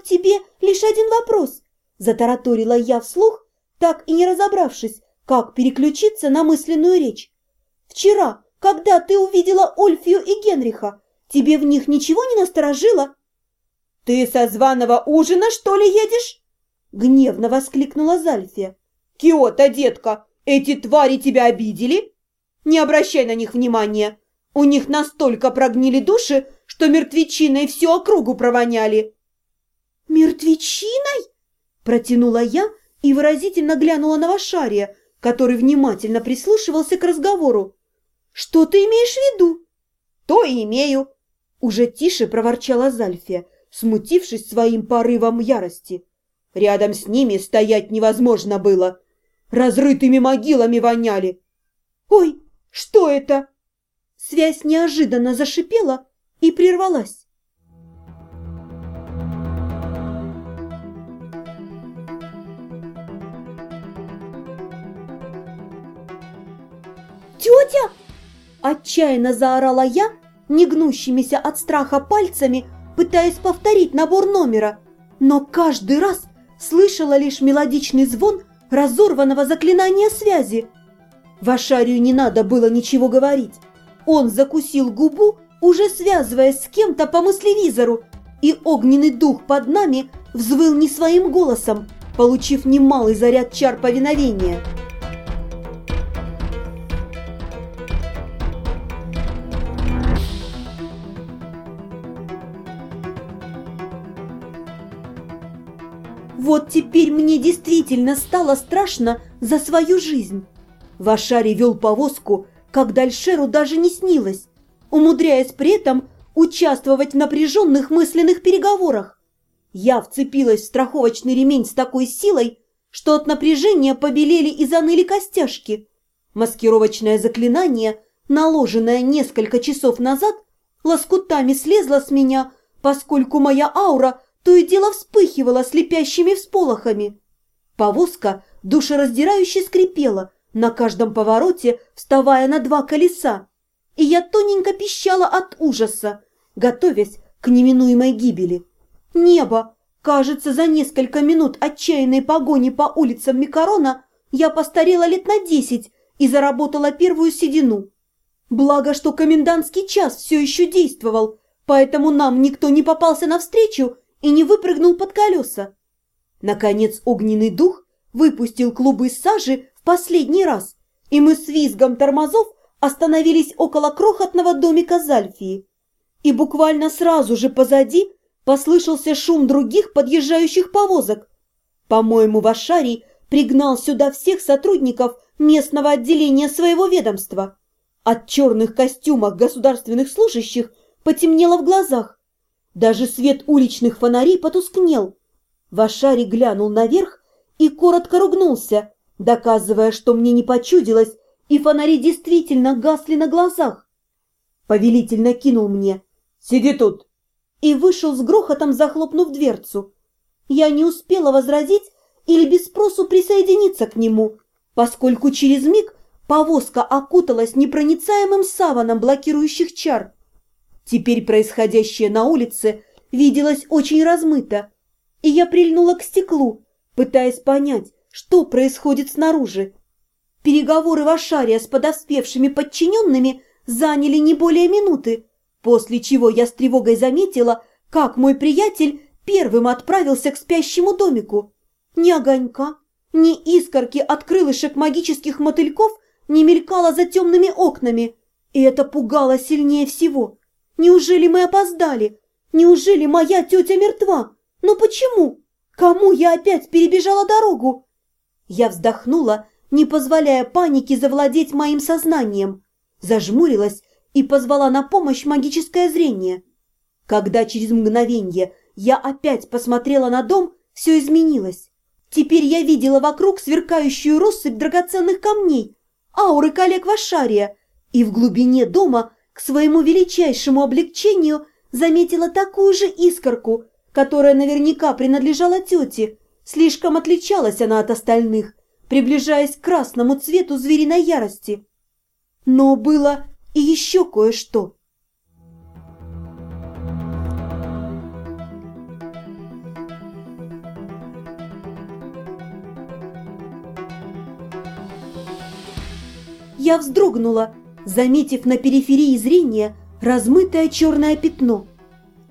к тебе лишь один вопрос», – затараторила я вслух, так и не разобравшись, как переключиться на мысленную речь. «Вчера, когда ты увидела Ольфию и Генриха, тебе в них ничего не насторожило?» «Ты со званого ужина, что ли, едешь?» – гневно воскликнула Зальфия. «Киота, детка, эти твари тебя обидели? Не обращай на них внимания. У них настолько прогнили души, что мертвечиной всю округу провоняли». «Мертвечиной?» – протянула я и выразительно глянула на Вашария, который внимательно прислушивался к разговору. «Что ты имеешь в виду?» «То и имею», – уже тише проворчала Зальфия, смутившись своим порывом ярости. Рядом с ними стоять невозможно было. Разрытыми могилами воняли. «Ой, что это?» Связь неожиданно зашипела и прервалась. «Тетя!» – отчаянно заорала я, негнущимися от страха пальцами, пытаясь повторить набор номера, но каждый раз слышала лишь мелодичный звон разорванного заклинания связи. Вашарию не надо было ничего говорить. Он закусил губу, уже связываясь с кем-то по мыслевизору, и огненный дух под нами взвыл не своим голосом, получив немалый заряд чар повиновения. Вот теперь мне действительно стало страшно за свою жизнь. Вашари вел повозку, как Дальшеру даже не снилось, умудряясь при этом участвовать в напряженных мысленных переговорах. Я вцепилась в страховочный ремень с такой силой, что от напряжения побелели и заныли костяшки. Маскировочное заклинание, наложенное несколько часов назад, лоскутами слезло с меня, поскольку моя аура то и дело вспыхивала слепящими всполохами. Повозка душераздирающе скрипела, на каждом повороте вставая на два колеса, и я тоненько пищала от ужаса, готовясь к неминуемой гибели. Небо! Кажется, за несколько минут отчаянной погони по улицам Микарона я постарела лет на десять и заработала первую седину. Благо, что комендантский час все еще действовал, поэтому нам никто не попался навстречу и не выпрыгнул под колеса. Наконец огненный дух выпустил клубы сажи в последний раз, и мы с визгом тормозов остановились около крохотного домика Зальфии. И буквально сразу же позади послышался шум других подъезжающих повозок. По-моему, Вашарий пригнал сюда всех сотрудников местного отделения своего ведомства. От черных костюмов государственных служащих потемнело в глазах. Даже свет уличных фонарей потускнел. Вашари глянул наверх и коротко ругнулся, доказывая, что мне не почудилось, и фонари действительно гасли на глазах. Повелительно кинул мне «Сиди тут!» и вышел с грохотом, захлопнув дверцу. Я не успела возразить или без спросу присоединиться к нему, поскольку через миг повозка окуталась непроницаемым саваном блокирующих чар. Теперь происходящее на улице виделось очень размыто, и я прильнула к стеклу, пытаясь понять, что происходит снаружи. Переговоры Вашария с подоспевшими подчиненными заняли не более минуты, после чего я с тревогой заметила, как мой приятель первым отправился к спящему домику. Ни огонька, ни искорки от крылышек магических мотыльков не мелькало за темными окнами, и это пугало сильнее всего. Неужели мы опоздали? Неужели моя тетя мертва? Но почему? Кому я опять перебежала дорогу? Я вздохнула, не позволяя панике завладеть моим сознанием. Зажмурилась и позвала на помощь магическое зрение. Когда через мгновенье я опять посмотрела на дом, все изменилось. Теперь я видела вокруг сверкающую россыпь драгоценных камней, ауры коллег Вашария, и в глубине дома к своему величайшему облегчению заметила такую же искорку, которая наверняка принадлежала тете. Слишком отличалась она от остальных, приближаясь к красному цвету звериной ярости. Но было и еще кое-что. Я вздрогнула, заметив на периферии зрения размытое черное пятно.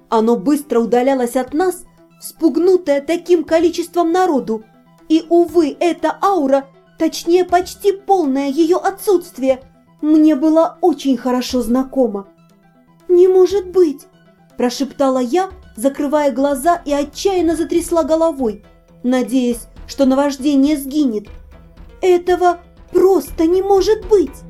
Оно быстро удалялось от нас, спугнутое таким количеством народу. И, увы, эта аура, точнее почти полное ее отсутствие, мне было очень хорошо знакомо. «Не может быть!» – прошептала я, закрывая глаза и отчаянно затрясла головой, надеясь, что наваждение сгинет. «Этого просто не может быть!»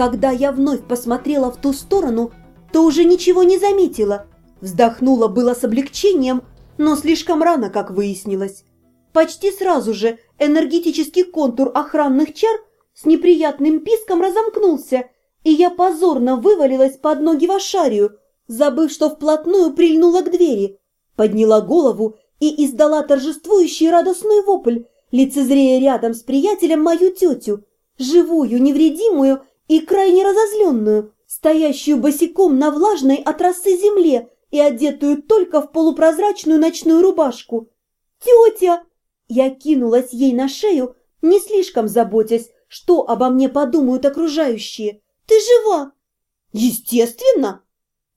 Когда я вновь посмотрела в ту сторону, то уже ничего не заметила. Вздохнула было с облегчением, но слишком рано, как выяснилось. Почти сразу же энергетический контур охранных чар с неприятным писком разомкнулся, и я позорно вывалилась под ноги в Ашарию, забыв, что вплотную прильнула к двери, подняла голову и издала торжествующий радостный вопль, лицезрея рядом с приятелем мою тетю, живую, невредимую и крайне разозленную, стоящую босиком на влажной от росы земле и одетую только в полупрозрачную ночную рубашку. «Тетя!» Я кинулась ей на шею, не слишком заботясь, что обо мне подумают окружающие. «Ты жива?» «Естественно!»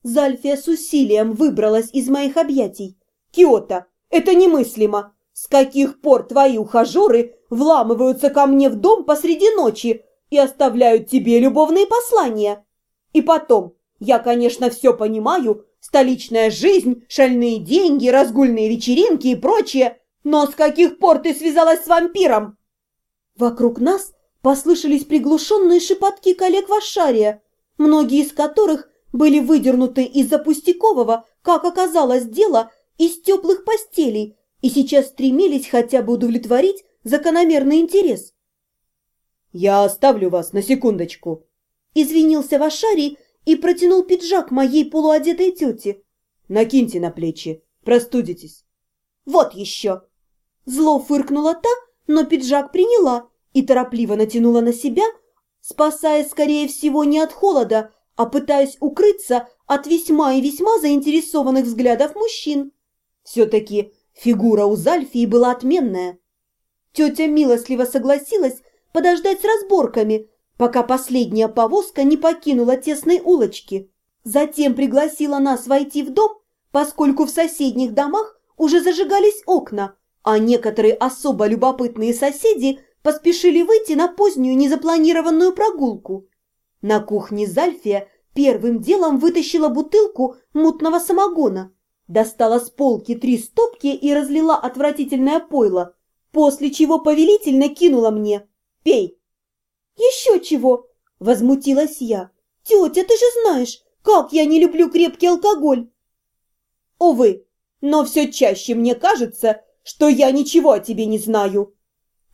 Зальфия с усилием выбралась из моих объятий. «Киота, это немыслимо! С каких пор твои ухажеры вламываются ко мне в дом посреди ночи и оставляют тебе любовные послания. И потом, я, конечно, все понимаю, столичная жизнь, шальные деньги, разгульные вечеринки и прочее, но с каких пор ты связалась с вампиром? Вокруг нас послышались приглушенные шепотки коллег Вашария, многие из которых были выдернуты из-за пустякового, как оказалось, дела из теплых постелей и сейчас стремились хотя бы удовлетворить закономерный интерес. «Я оставлю вас на секундочку», – извинился Вашарий и протянул пиджак моей полуодетой тете. «Накиньте на плечи, простудитесь». «Вот еще!» Зло фыркнула та, но пиджак приняла и торопливо натянула на себя, спасаясь, скорее всего, не от холода, а пытаясь укрыться от весьма и весьма заинтересованных взглядов мужчин. Все-таки фигура у Зальфии была отменная. Тетя милостливо согласилась подождать с разборками, пока последняя повозка не покинула тесной улочки. Затем пригласила нас войти в дом, поскольку в соседних домах уже зажигались окна, а некоторые особо любопытные соседи поспешили выйти на позднюю незапланированную прогулку. На кухне Зальфия первым делом вытащила бутылку мутного самогона, достала с полки три стопки и разлила отвратительное пойло, после чего повелительно кинула мне – Пей!» «Еще чего?» – возмутилась я. «Тетя, ты же знаешь, как я не люблю крепкий алкоголь!» «Увы, но все чаще мне кажется, что я ничего о тебе не знаю!»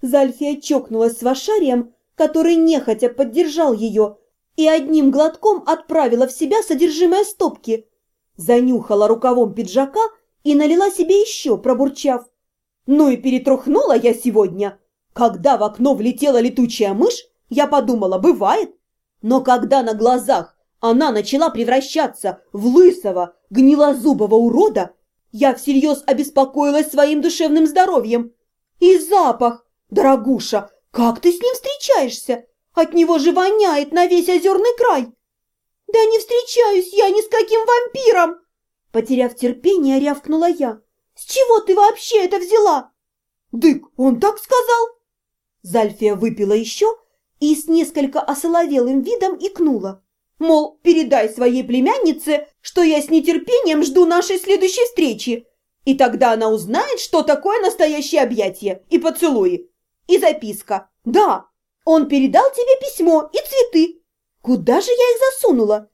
Зальфия чокнулась с Вашарием, который нехотя поддержал ее и одним глотком отправила в себя содержимое стопки. Занюхала рукавом пиджака и налила себе еще, пробурчав. «Ну и перетрухнула я сегодня!» Когда в окно влетела летучая мышь, я подумала, бывает. Но когда на глазах она начала превращаться в лысого, гнилозубого урода, я всерьез обеспокоилась своим душевным здоровьем. И запах! Дорогуша, как ты с ним встречаешься? От него же воняет на весь озерный край. Да не встречаюсь я ни с каким вампиром! Потеряв терпение, рявкнула я. С чего ты вообще это взяла? Дык, он так сказал? Зальфия выпила еще и с несколько осоловелым видом икнула. Мол, передай своей племяннице, что я с нетерпением жду нашей следующей встречи. И тогда она узнает, что такое настоящее объятие и поцелуи. И записка. Да, он передал тебе письмо и цветы. Куда же я их засунула?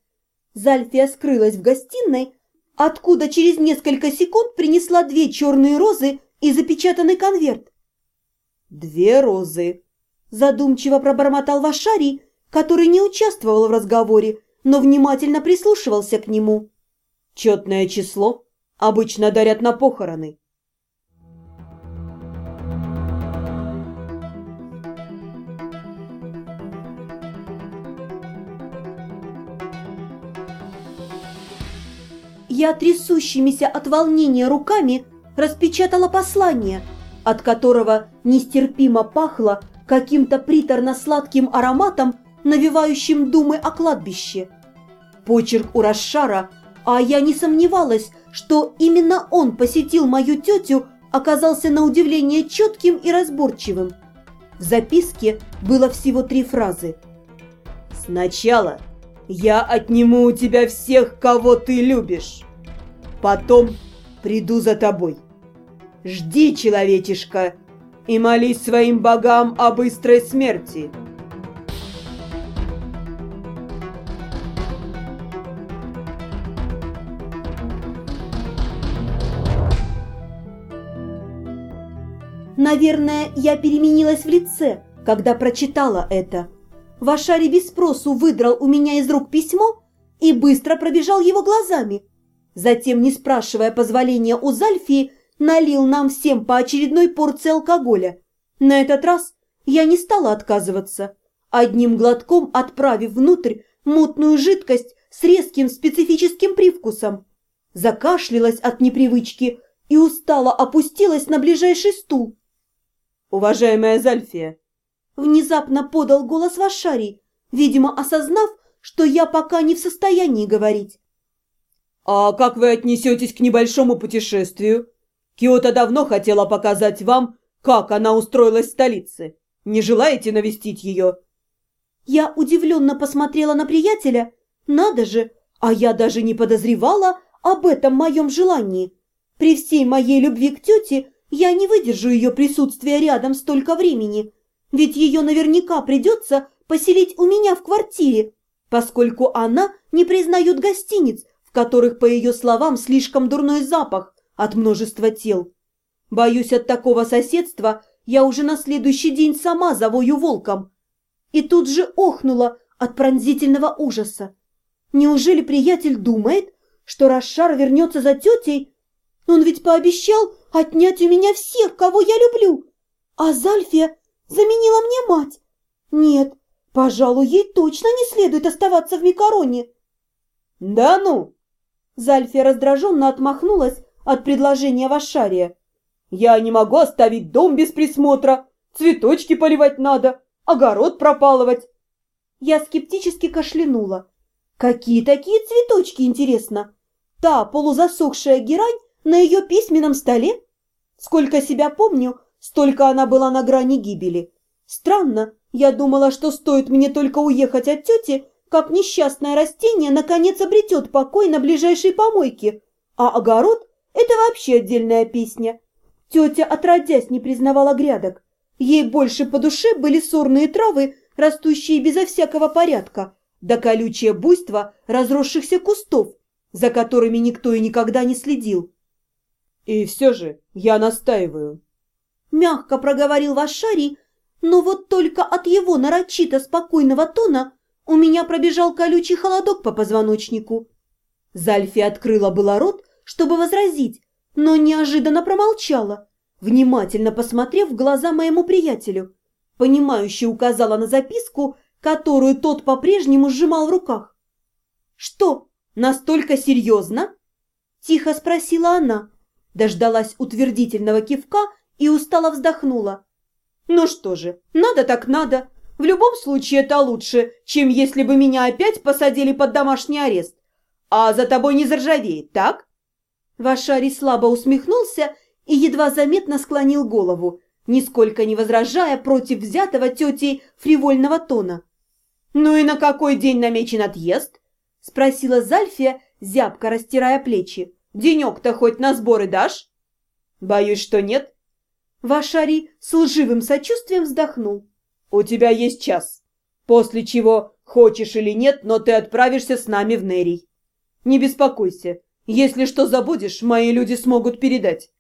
Зальфия скрылась в гостиной, откуда через несколько секунд принесла две черные розы и запечатанный конверт. «Две розы», – задумчиво пробормотал Вашарий, который не участвовал в разговоре, но внимательно прислушивался к нему. «Четное число обычно дарят на похороны». Я трясущимися от волнения руками распечатала послание, от которого нестерпимо пахло каким-то приторно-сладким ароматом, навевающим думы о кладбище. Почерк у Расшара, а я не сомневалась, что именно он посетил мою тетю, оказался на удивление четким и разборчивым. В записке было всего три фразы. «Сначала я отниму у тебя всех, кого ты любишь. Потом приду за тобой. Жди, человечишка, и молись своим богам о быстрой смерти». Наверное, я переменилась в лице, когда прочитала это. Вашари без спросу выдрал у меня из рук письмо и быстро пробежал его глазами. Затем, не спрашивая позволения у Зальфии, налил нам всем по очередной порции алкоголя. На этот раз я не стала отказываться, одним глотком отправив внутрь мутную жидкость с резким специфическим привкусом. Закашлялась от непривычки и устало опустилась на ближайший стул. «Уважаемая Зальфия!» Внезапно подал голос Вашарий, видимо, осознав, что я пока не в состоянии говорить. «А как вы отнесетесь к небольшому путешествию? Киота давно хотела показать вам, как она устроилась в столице. Не желаете навестить ее?» Я удивленно посмотрела на приятеля. Надо же, а я даже не подозревала об этом моем желании. При всей моей любви к тете я не выдержу ее присутствия рядом столько времени, ведь ее наверняка придется поселить у меня в квартире, поскольку она не признает гостиниц, в которых, по ее словам, слишком дурной запах от множества тел. Боюсь, от такого соседства я уже на следующий день сама завою волком. И тут же охнула от пронзительного ужаса. Неужели приятель думает, что Рашар вернется за тетей? Он ведь пообещал отнять у меня всех, кого я люблю. А Зальфия заменила мне мать. Нет, пожалуй, ей точно не следует оставаться в Микароне. Да ну! Зальфия раздраженно отмахнулась от предложения Вашария. Я не могу оставить дом без присмотра. Цветочки поливать надо, огород пропалывать. Я скептически кашлянула. Какие такие цветочки, интересно? Та полузасохшая герань на ее письменном столе? Сколько себя помню, столько она была на грани гибели. Странно, я думала, что стоит мне только уехать от тети, как несчастное растение наконец обретет покой на ближайшей помойке, а огород – это вообще отдельная песня. Тетя, отродясь, не признавала грядок. Ей больше по душе были сорные травы, растущие безо всякого порядка, да колючее буйство разросшихся кустов, за которыми никто и никогда не следил. «И все же я настаиваю», — мягко проговорил Вашарий, но вот только от его нарочито спокойного тона у меня пробежал колючий холодок по позвоночнику. Зальфи открыла было рот, чтобы возразить, но неожиданно промолчала, внимательно посмотрев в глаза моему приятелю. Понимающе указала на записку, которую тот по-прежнему сжимал в руках. «Что, настолько серьезно?» – тихо спросила она дождалась утвердительного кивка и устало вздохнула. «Ну что же, надо так надо. В любом случае это лучше, чем если бы меня опять посадили под домашний арест. А за тобой не заржавеет, так?» Вашарий слабо усмехнулся и едва заметно склонил голову, нисколько не возражая против взятого тетей фривольного тона. «Ну и на какой день намечен отъезд?» – спросила Зальфия, зябко растирая плечи. Денек-то хоть на сборы дашь?» «Боюсь, что нет». Вашари с лживым сочувствием вздохнул. «У тебя есть час, после чего, хочешь или нет, но ты отправишься с нами в Нерий. Не беспокойся, если что забудешь, мои люди смогут передать».